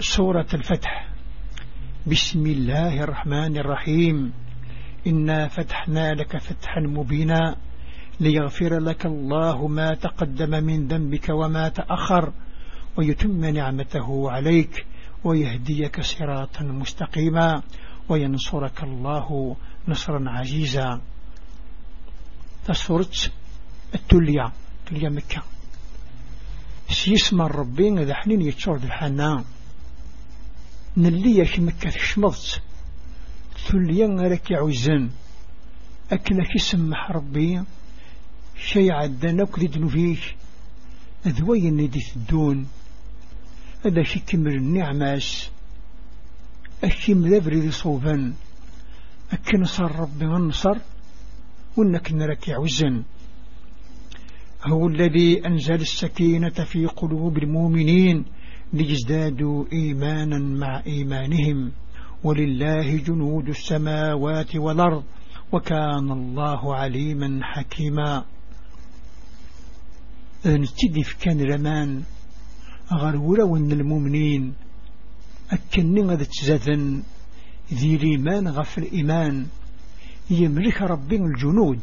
سورة الفتح. بسم الله الرحمن الرحيم. إنا فتحنا لك فتحا مبينا ليغفر لك الله ما تقدم من ذنبك وما تأخر ويتم نعمته عليك ويهديك صراطا مستقيما وينصرك الله نصرا عزيزا. تصورت التلية تلية مكة سيسمى الربين إذا حنين يتشعر الحنان نلي في مكة تشمضت تلية غيرك يعوزن أكنك يسمح ربي. شي عدنا كذي نفيك أذوي ندي الدون هذا شي كمل النعماس. أشي مذبري صوبا أكن صار ربي النصر وإنك نرك يعوزن هو الذي أنزل السكينة في قلوب المؤمنين. ليزدادوا إيمانا مع إيمانهم ولله جنود السماوات والأرض وكان الله عليما حكيما. نتدي في كان رمان غرورا وان المؤمنين أكني غد تزاذن ذي الإيمان غف الإيمان يملك ربي الجنود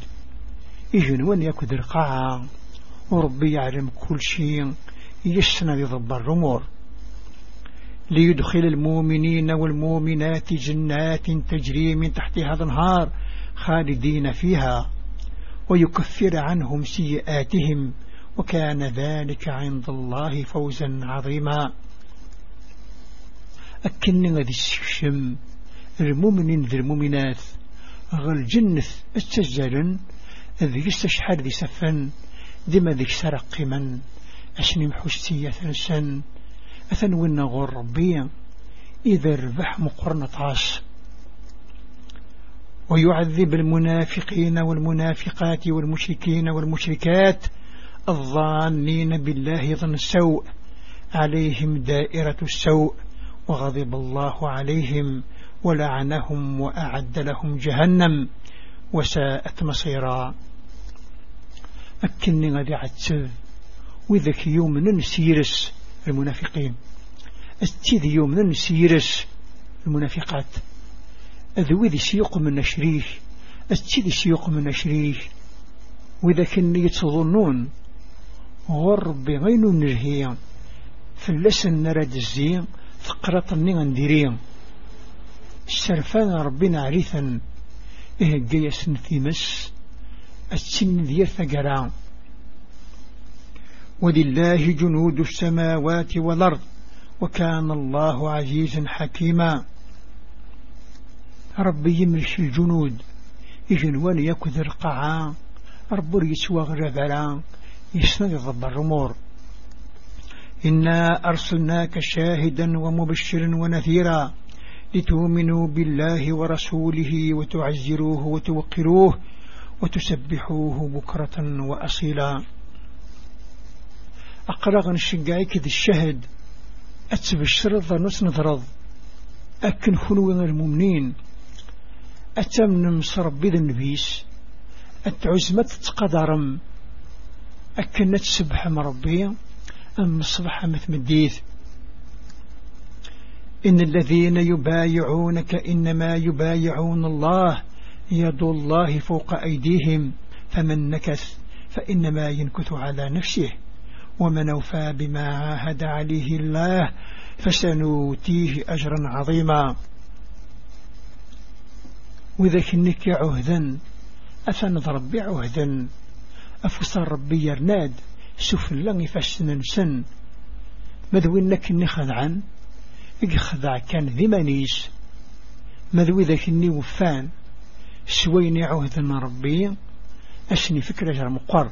يجنون يكد القاعة وربي يعلم كل شيء يسنى يضبر الأمور. ليدخل المؤمنين والمؤمنات جنات تجري من تحتها الأنهار خالدين فيها ويكفر عنهم سيئاتهم وكان ذلك عند الله فوزا عظيما. أكن غدي السكشم المؤمنين ذي المؤمنات غل جنث التجلن ذي استشحر ذي سفن دم ذي سرق من أشنم حسية سن أثنونا غور ربيا إذا ربح مقرنة عاص ويعذب المنافقين والمنافقات والمشركين والمشركات الظانين بالله ظن السوء. عليهم دائرة السوء. وغضب الله عليهم ولعنهم وأعد لهم جهنم. وساءت مصيرا. أكني غدي عتسب وذاك يوم نسيرس المنافقين. استيذ يوم نسيرس المنافقات. أذوي ذي سيق من نشريه استيذ سيق من نشريه وذاك النية تظنون غربي غين نرهي فلسن نرد الزين فقرة من نديرين السرفان ربنا عريثا إيه جيس نثيمس السن ذي ثقران ولله جنود السماوات والأرض وكان الله عزيزا حكيما. ربي يملش الجنود يجنوان يكذر قعا رب يسوى غربلا يسند ضب الرمور. إنا أرسلناك شاهدا ومبشرا ونذيرا لتؤمنوا بالله ورسوله وتعزروه وتوقروه وتسبحوه بكرة وأصيلا. أقرغ نشقعي كذ الشهد. أتبشر الظنوس نضرض. أكن خلوين المؤمنين. أتم صرب ذا النبيس أتعزمة تقدرم. أكن نتسبح مربي أم الصبح مثمديث إن الذين يبايعونك إنما يبايعون الله. يد الله فوق أيديهم. فمن نكث فإنما ينكث على نفسه. ومن أوفى بما عاهد عليه الله فسنوتيه أجرا عظيما. وإذا كنك عهدا أفنض ربي عهدا أفصل ربي يرناد سفل لغي فسنا سن مذوي إنك إني خذعا خذع كان ذي منيس. مذوي ذاك إني وفان؟ سويني عهدا ربي أسني فكرة مقر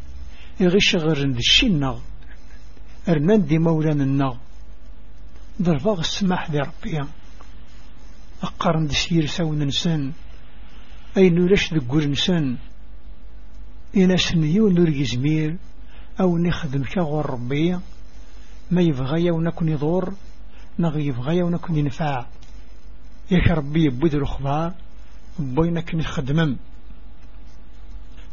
يغش غير الشنة أرنان دي مولانا النغ درفاغ السماح ذي ربي. أقارن دسير ساون نسان. أي نورش ذقور نسان. إنا سنيو نور يزمير أو نخدم كغور ربي. ما يبغى ونكون يضور نغي يبغى ونكون ينفع. ياك ربي يبود الأخبار بينك نخدمم.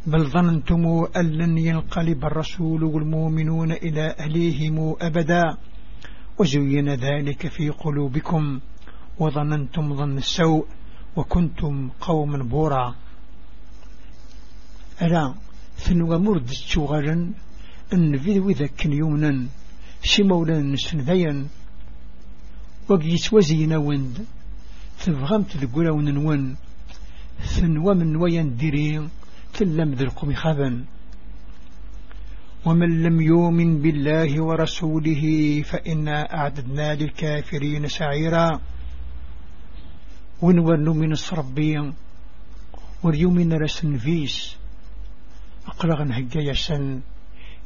بل ظننتم أن لن ينقلب الرسول والمؤمنون إلى أهليهم أبدا. وزين ذلك في قلوبكم. وظننتم ظن السوء وكنتم قوما بورا. ألا ثنو مرد أن في ذاك يومنا شي مولا نسن وقيت وزين وند تبغمت ذقولا وننون ثنو من وين ديرين تلم ذلكم خبا ومن لم يؤمن بالله ورسوله فإنا أعددنا للكافرين سعيرا. ونورن من الصربية واليوم رسن فيس. أقلغن هجايا سن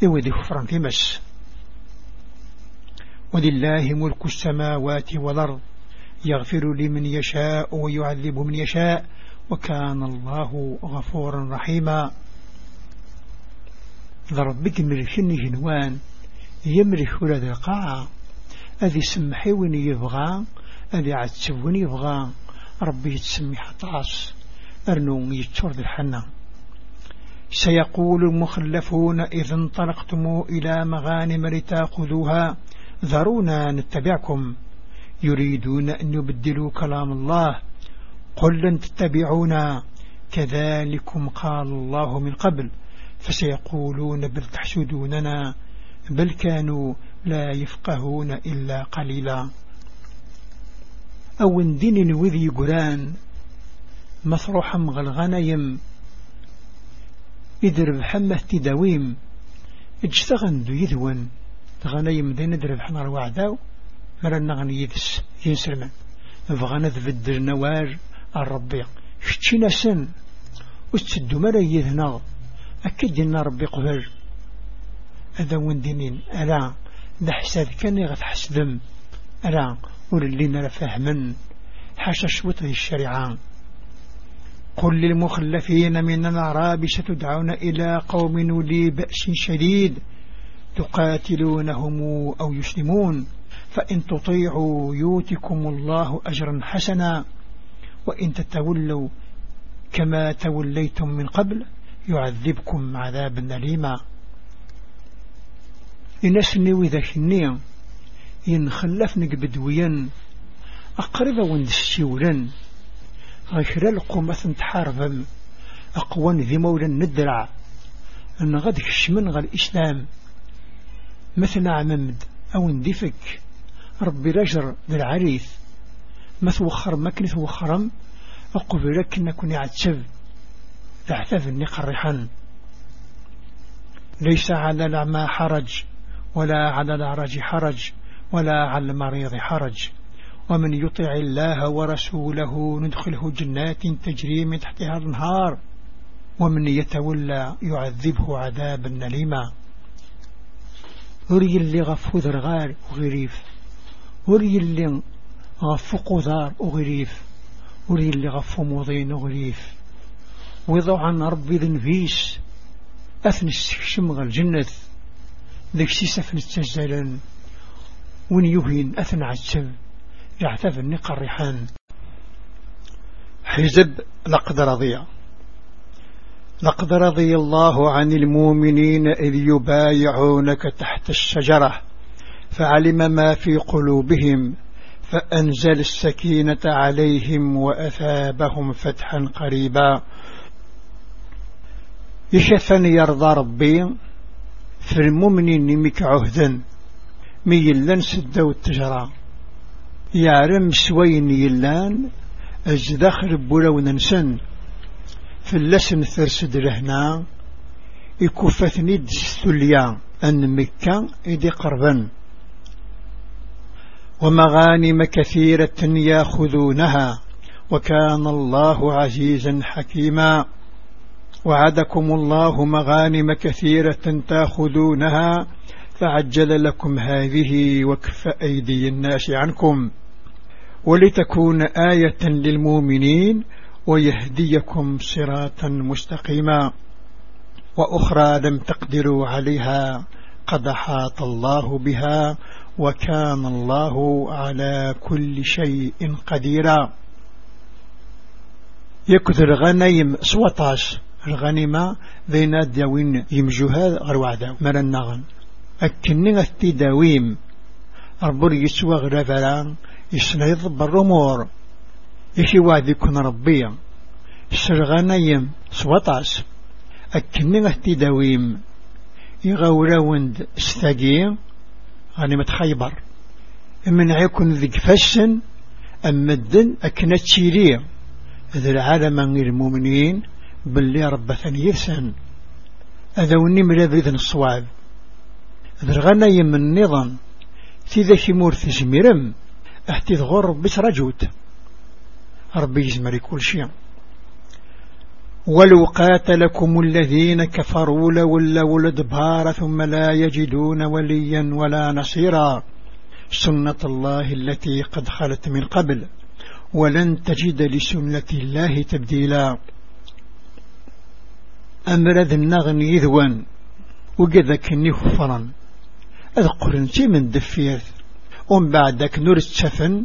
إودي خفران في مس. ولله ملك السماوات والأرض. يغفر لمن يشاء ويعذب من يشاء. وكان الله غفورا رحيما. ضربك مرشني جنوان يمرح ولد القاعة أذي سمحي وين يبغى أذي عتسوني يبغى. ربي يتسمي حطاس أرنو يتشور الحنة سيقول المخلفون إذا انطلقتم إلى مغانم لتأخذوها ذرونا نتبعكم. يريدون أن يبدلوا كلام الله قل لن تتبعونا. كذلكم قال الله من قبل فسيقولون بل تحسدوننا بل كانوا لا يفقهون إلا قليلا. أو دين وذي قران مصروحا مغلغنيم إذ ربحمه تداويم اجتغن دو يذون. غنيم دين دربحنا الوعداو مرنا غني يدس ينسرمن. فغانا ذبدل نوار الربي. شتينا سن وستدو مرا يذنا أكد إن ربي قبل. هذا وندينين ألا ذا حساد كان غتحسدم. ألا وللينا فهما حاشا شوط الشريعة. قل للمخلفين من الأعراب ستدعون إلى قوم نولي بأس شديد. تقاتلونهم أو يسلمون. فإن تطيعوا يوتكم الله أجرا حسنا. وإن تتولوا كما توليتم من قبل يعذبكم عذابا أليما. إنسني وإذا كني إن خلفنك بدويا أقرب وند السيولا غير القومة تحارب أقوان ذي مولا ندرع أن غد كشمن غا الإسلام مثل عممد أو اندفك ربي رجر توخر ما كنت توخرم أقبل كنا كوني عتشب تحتف النقرحا ليس على الأعمى حرج ولا على الأعرج حرج ولا على المريض حرج. ومن يطع الله ورسوله ندخله جنات تجري من تحتها النهار ومن يتولى يعذبه عذابا نليما وري اللي غفو ذرغار وغريف. وري اللي غفو قذار وغريف وري اللي غفو موضين وغريف ويضع عن ربي ذنفيس أثنى السكشم الجنة. ذيك سيسفن التجزلن وين يهين أثنى عجب. يعتف النقى الريحان. حزب لقد رضي. لقد رضي الله عن المؤمنين إذ يبايعونك تحت الشجرة. فعلم ما في قلوبهم. فأنزل السكينة عليهم وأثابهم فتحا قريبا. يشفن يرضى ربي في المؤمنين مك عهدا. ميلان سدوا التجرى. يعرم سوين يلان أجدخل بولو ننسن. في اللسن ثرسد لهنا يكفتني دستوليا أن مكة إدي قربا. ومغانم كثيرة ياخذونها وكان الله عزيزا حكيما. وعدكم الله مغانم كثيرة تاخذونها فعجل لكم هذه وكف أيدي الناس عنكم. ولتكون آية للمؤمنين ويهديكم صراطا مستقيما. وأخرى لم تقدروا عليها قد حاط الله بها. وكان الله على كل شيء قديرا. يكثر غنيم سوطاش الغنيمة ذينا داوين يمجوها غير وعدا مرا النغن أكني التداويم ربور يسوى غرفران يسنيض بالرمور. يشي وعد يكون ربيا السرغنيم سوطاش أكني التداويم يغوراوند استاقي غنيمة خيبر من يكون ذيك فسن أمدن أكنا تشيري ذي العالم المؤمنين باللي رب ثانيثا هذا ونمر بريد الصواب. ذي الغنى يم النظام تذا شمور تزميرم أحتي ذغور بس رجوت ربي يزمر كل شيء. ولو قاتلكم الذين كفروا لولوا الأدبار ثم لا يجدون وليا ولا نصيرا. سنة الله التي قد خلت من قبل ولن تجد لسنة الله تبديلا. أمر ذي النغن يذوان وقذك نخفرا أذكر انتي من دفير ومن بعدك نور السفن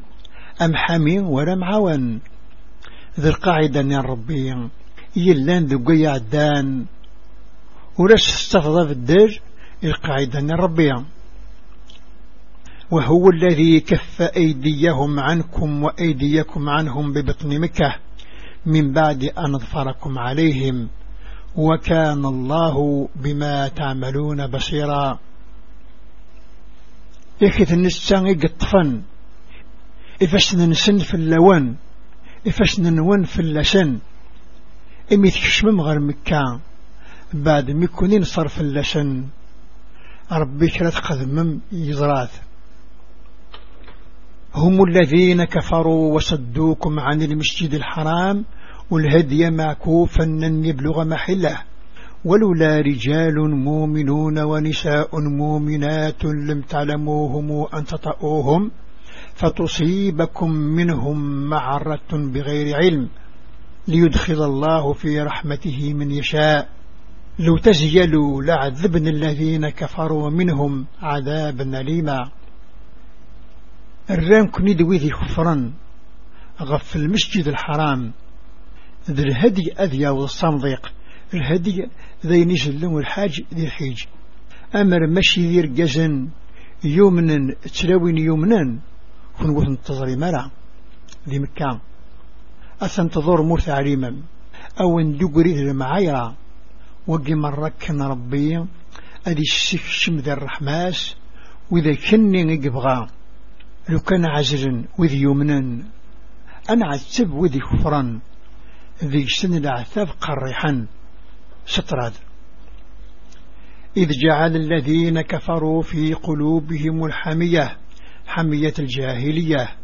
أم حمي ولا معاون ذي القاعدة يا ربي. يلان ذو عدان ولاش استفضى في الدر القاعدة يا ربي وهو الذي كف أيديهم عنكم وأيديكم عنهم ببطن مكة من بعد أن اظفركم عليهم. وكان الله بما تعملون بصيرا. يكث النسان يقطفن. إفاش ننسن في اللون. إفاش ننون في اللسن إمي تكشمم غير مكة. بعد ميكونين صرف اللسن ربي كرات قذمم يزراث هم الذين كفروا وصدوكم عن المسجد الحرام والهدي معكوفا أن يبلغ محله. ولولا رجال مؤمنون ونساء مؤمنات لم تعلموهم أن تطأوهم فتصيبكم منهم معرة بغير علم. ليدخل الله في رحمته من يشاء. لو تزيلوا لعذبن الذين كفروا منهم عذابا أليما. الرام كني دويذي خفرا غف المسجد الحرام. ذي الهدي أذيا والصنضيق الهدي ذي نجل الحاج ذي الحيج. أمر مشي ذي رجزن يومنا تلاوين يومنا كن قلت انتظري مرا ذي مكان أثنتظر مرث عليما. أو ندقري المعايرة وقي مركن ربي. أدي السكشم ذي الرحماس. وإذا كني نقبغا. لو كان عزل وذي يمنا أنا عتب وذي كفرا ذي سن العثاب قريحا. ستراد إذ جعل الذين كفروا في قلوبهم الحمية. حمية الجاهلية.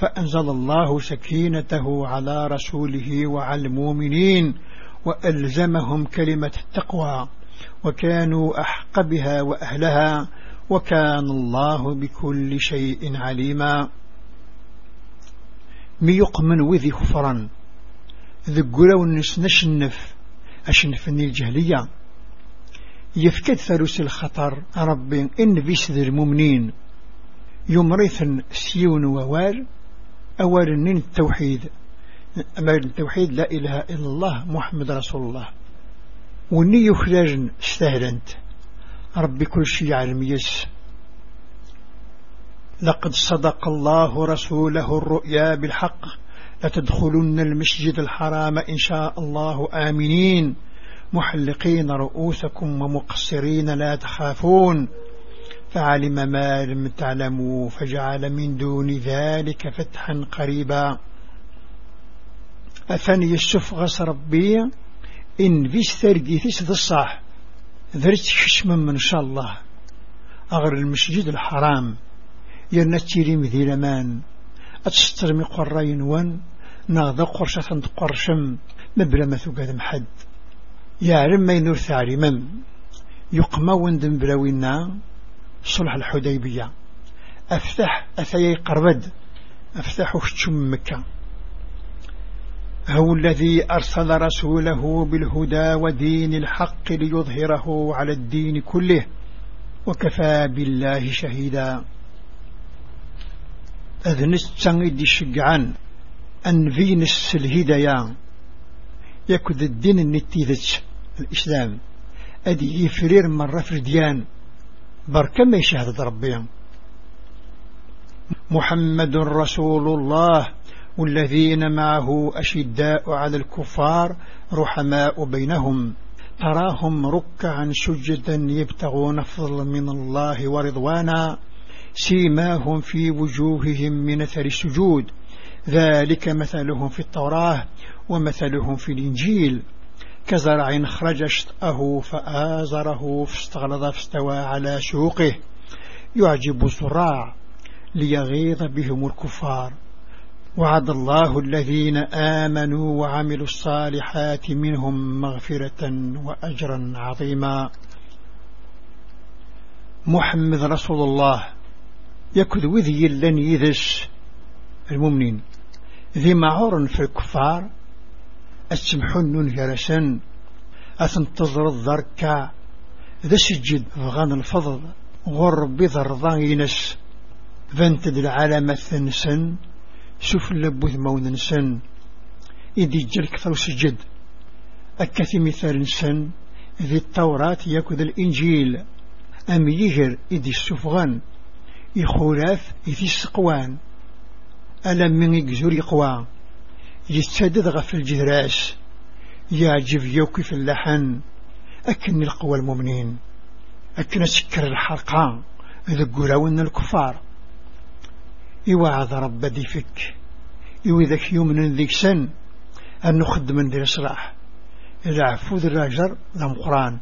فأنزل الله سكينته على رسوله وعلى المؤمنين وألزمهم كلمة التقوى وكانوا أحق بها وأهلها وكان الله بكل شيء عليما. ميقمن وذي خفرا ذقلوا النس نشنف. أشنفني الجهلية. يفكد ثلث الخطر. ربي إن بيس ذي المؤمنين. يمرثن سيون ووال. أول من التوحيد. أما التوحيد لا إله إلا الله محمد رسول الله. وني يخرج استهلنت ربي كل شيء علم يس. لقد صدق الله رسوله الرؤيا بالحق. لتدخلن المسجد الحرام إن شاء الله. آمنين. محلقين رؤوسكم ومقصرين لا تخافون. فعلم ما لم تعلموا فجعل من دون ذلك فتحا قريبا. أثني السفغس ربي إن فيش ثرقي فيش الصح ذرت خشما من شاء الله. أغر المسجد الحرام. يرنتيري مذي لمان أتسترمي قرين وان نغضى قرشة تقرشم مبلا ما ثقاد محد. يعلم ما ينور ثعلمم يقمى وندن بلاوينا صلح الحديبية. أفتح أثي قربد. أفتح شتم مكة. هو الذي أرسل رسوله بالهدى ودين الحق ليظهره على الدين كله وكفى بالله شهيدا. أذنست تنغد الشقعان أن فينس الهدايا. يكد الدين النتيذة الإسلام. أدي يفرير مرة فرديان بركة ما يشهد ربهم؟ محمد رسول الله والذين معه أشداء على الكفار رحماء بينهم. تراهم ركعا سجدا يبتغون فضلا من الله ورضوانا سيماهم في وجوههم من أثر السجود. ذلك مثلهم في التوراة ومثلهم في الإنجيل. كزرع خرج شطأه فآزره فاستغلظ فاستوى على سوقه يعجب الزراع ليغيظ بهم الكفار. وعد الله الذين آمنوا وعملوا الصالحات منهم مغفرة وأجرا عظيما. محمد رسول الله. يكذ وذي لن يذش المؤمنين. ذي معور في الكفار. السمحون جرسا أتنتظر الضركة ذا سجد فغان الفضل غرب ذرضان ينس فانتد الثنسن شوف اللبوث مون نسن إذي جلك ثو سجد أكثي مثال نسن ذي التوراة يكذ الإنجيل. أم يهر إذي السفغان يخولاف إذي السقوان ألم من يقزور يقوى. يستدد غف الجراس يعجب يوكي في اللحن أكن القوى المؤمنين. أكن سكر الحرقان ذا قراون الكفار. يوعظ رب دي فك يوذك يومن ذيك سن أن نخدم من دير صلاح إذا عفو ذي الراجر ذا قرآن